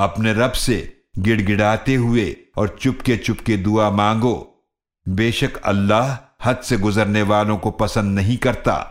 اپنے رب سے گڑ گڑاتے ہوئے اور چپکے چپکے دعا مانگو۔ بے شک اللہ حد سے گزرنے والوں کو پسند نہیں کرتا۔